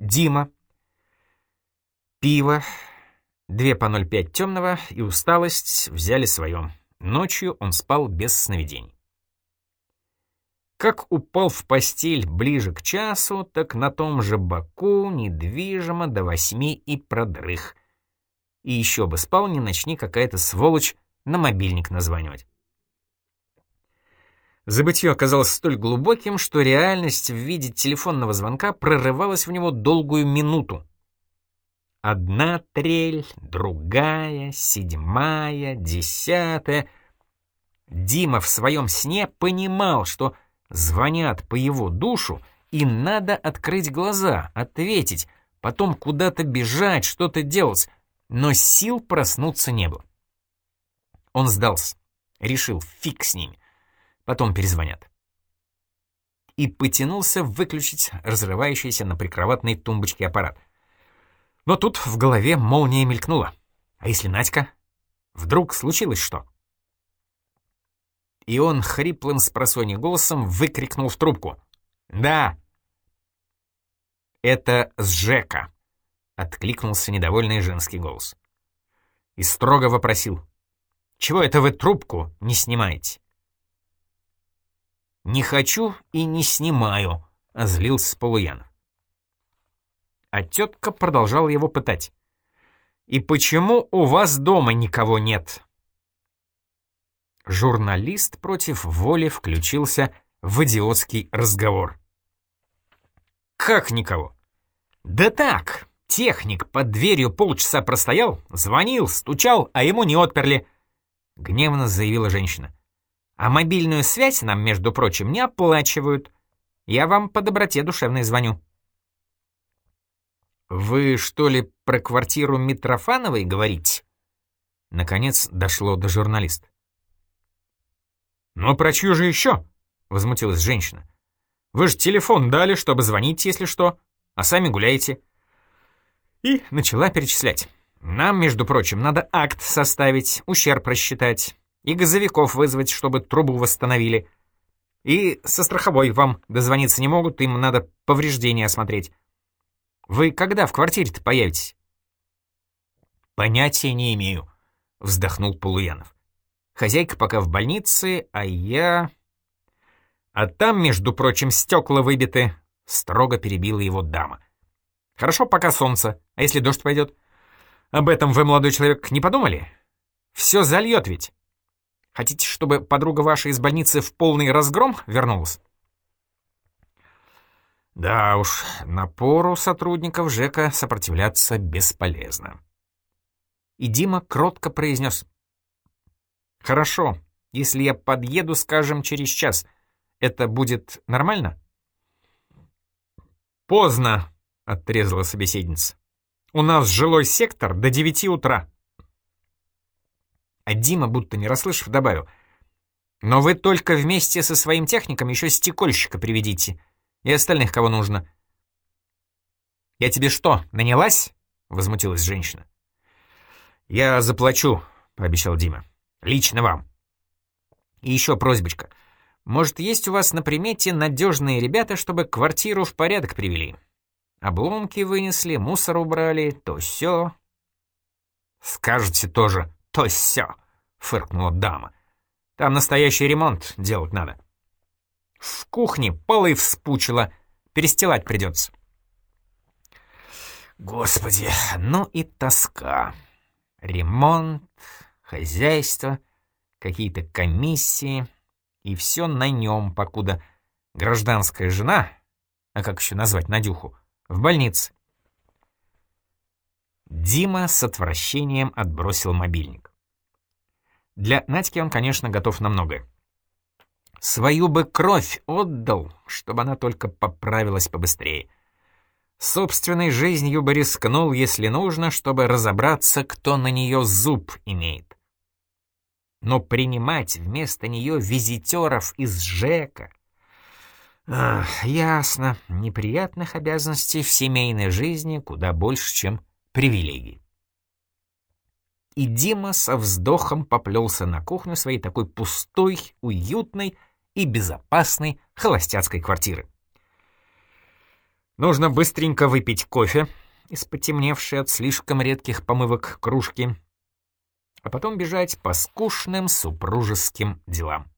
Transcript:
Дима. Пиво. Две по 0,5 темного и усталость взяли свое. Ночью он спал без сновидений. Как упал в постель ближе к часу, так на том же боку недвижимо до восьми и продрых. И еще бы спал, не начни какая-то сволочь на мобильник названивать. Забытье оказалось столь глубоким, что реальность в виде телефонного звонка прорывалась в него долгую минуту. Одна трель, другая, седьмая, десятая. Дима в своем сне понимал, что звонят по его душу, и надо открыть глаза, ответить, потом куда-то бежать, что-то делать, но сил проснуться не было. Он сдался, решил, фиг с ними потом перезвонят. И потянулся выключить разрывающийся на прикроватной тумбочке аппарат. Но тут в голове молния мелькнула. А если Надька? Вдруг случилось что? И он хриплым с голосом выкрикнул в трубку. «Да!» «Это с Жека», — откликнулся недовольный женский голос. И строго вопросил. «Чего это вы трубку не снимаете?» «Не хочу и не снимаю», — озлился Полуянов. А тетка продолжала его пытать. «И почему у вас дома никого нет?» Журналист против воли включился в идиотский разговор. «Как никого?» «Да так, техник под дверью полчаса простоял, звонил, стучал, а ему не отперли», — гневно заявила женщина. А мобильную связь нам, между прочим, не оплачивают. Я вам по доброте душевной звоню». «Вы, что ли, про квартиру Митрофановой говорите?» Наконец дошло до журналиста. «Ну, про чью же еще?» — возмутилась женщина. «Вы же телефон дали, чтобы звонить, если что, а сами гуляете». И начала перечислять. «Нам, между прочим, надо акт составить, ущерб рассчитать, и газовиков вызвать, чтобы трубу восстановили. И со страховой вам дозвониться не могут, им надо повреждения осмотреть. Вы когда в квартире-то появитесь?» «Понятия не имею», — вздохнул Полуянов. «Хозяйка пока в больнице, а я...» «А там, между прочим, стекла выбиты», — строго перебила его дама. «Хорошо, пока солнце, а если дождь пойдет? Об этом вы, молодой человек, не подумали? Все зальет ведь». Хотите, чтобы подруга ваша из больницы в полный разгром вернулась?» Да уж, напору сотрудников ЖЭКа сопротивляться бесполезно. И Дима кротко произнес. «Хорошо, если я подъеду, скажем, через час, это будет нормально?» «Поздно», — отрезала собеседница. «У нас жилой сектор до девяти утра». А Дима, будто не расслышав, добавил. «Но вы только вместе со своим техником еще стекольщика приведите. И остальных, кого нужно». «Я тебе что, нанялась?» — возмутилась женщина. «Я заплачу», — пообещал Дима. «Лично вам». «И еще просьбочка. Может, есть у вас на примете надежные ребята, чтобы квартиру в порядок привели? Обломки вынесли, мусор убрали, то все. «Скажете тоже», «То все», — фыркнула дама. «Там настоящий ремонт делать надо». «В кухне полы вспучило, перестилать придется». Господи, ну и тоска. Ремонт, хозяйство, какие-то комиссии, и все на нем, покуда гражданская жена, а как еще назвать Надюху, в больнице. Дима с отвращением отбросил мобильник. Для Надьки он, конечно, готов на многое. Свою бы кровь отдал, чтобы она только поправилась побыстрее. Собственной жизнью бы рискнул, если нужно, чтобы разобраться, кто на нее зуб имеет. Но принимать вместо нее визитеров из ЖЭКа... Ах, ясно, неприятных обязанностей в семейной жизни куда больше, чем привилегий. И Дима со вздохом поплелся на кухню своей такой пустой, уютной и безопасной холостяцкой квартиры. Нужно быстренько выпить кофе из потемневшей от слишком редких помывок кружки, а потом бежать по скучным супружеским делам.